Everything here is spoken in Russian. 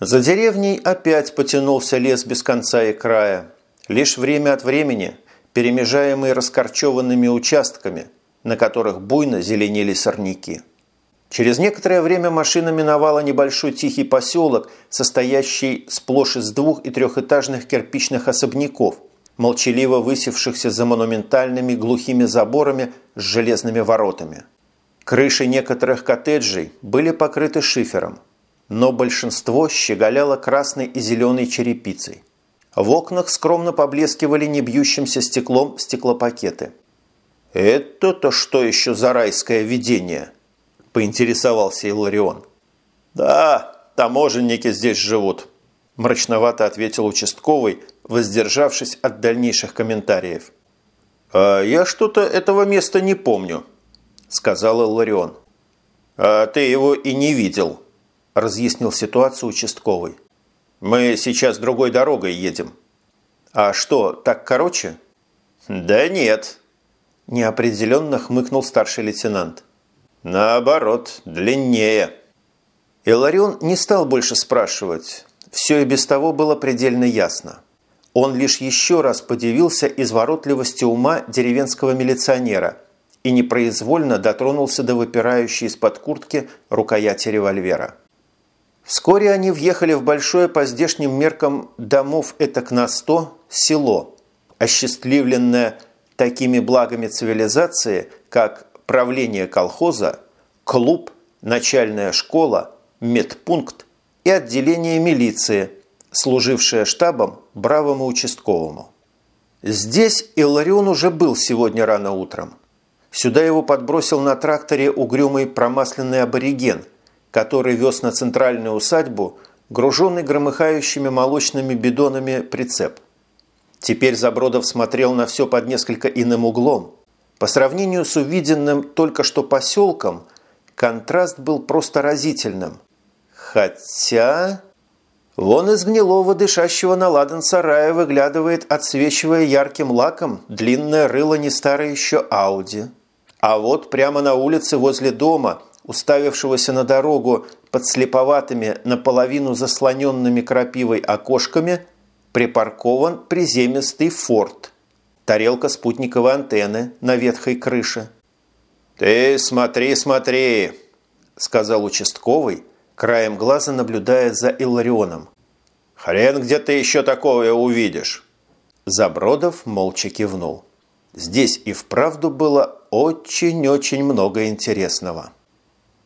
За деревней опять потянулся лес без конца и края. Лишь время от времени, перемежаемый раскорчеванными участками, на которых буйно зеленели сорняки. Через некоторое время машина миновала небольшой тихий поселок, состоящий сплошь из двух- и трехэтажных кирпичных особняков, молчаливо высевшихся за монументальными глухими заборами с железными воротами. Крыши некоторых коттеджей были покрыты шифером, но большинство щеголяло красной и зеленой черепицей. В окнах скромно поблескивали небьющимся стеклом стеклопакеты. «Это-то что еще за райское видение?» – поинтересовался Иларион. «Да, таможенники здесь живут», – мрачновато ответил участковый, воздержавшись от дальнейших комментариев. «А я что-то этого места не помню», – сказал Иларион. «А ты его и не видел», – разъяснил ситуацию участковый. «Мы сейчас другой дорогой едем». «А что, так короче?» «Да нет», – неопределенно хмыкнул старший лейтенант. «Наоборот, длиннее». Иларион не стал больше спрашивать. Все и без того было предельно ясно. Он лишь еще раз подивился изворотливости ума деревенского милиционера и непроизвольно дотронулся до выпирающей из-под куртки рукояти револьвера. Вскоре они въехали в большое по здешним меркам домов этак на сто село, осчастливленное такими благами цивилизации, как правление колхоза, клуб, начальная школа, медпункт и отделение милиции, служившее штабом бравому участковому. Здесь Илларион уже был сегодня рано утром. Сюда его подбросил на тракторе угрюмый промасленный абориген – который вез на центральную усадьбу груженный громыхающими молочными бидонами прицеп. Теперь Забродов смотрел на все под несколько иным углом. По сравнению с увиденным только что поселком, контраст был просто разительным. Хотя... Вон из гнилого, дышащего на ладан сарая выглядывает, отсвечивая ярким лаком, длинное рыло не старой еще Ауди. А вот прямо на улице возле дома – уставившегося на дорогу под слеповатыми, наполовину заслоненными крапивой окошками, припаркован приземистый форт. Тарелка спутниковой антенны на ветхой крыше. «Ты смотри, смотри!» – сказал участковый, краем глаза наблюдая за Илларионом. «Хрен где ты еще такое увидишь!» Забродов молча кивнул. Здесь и вправду было очень-очень много интересного.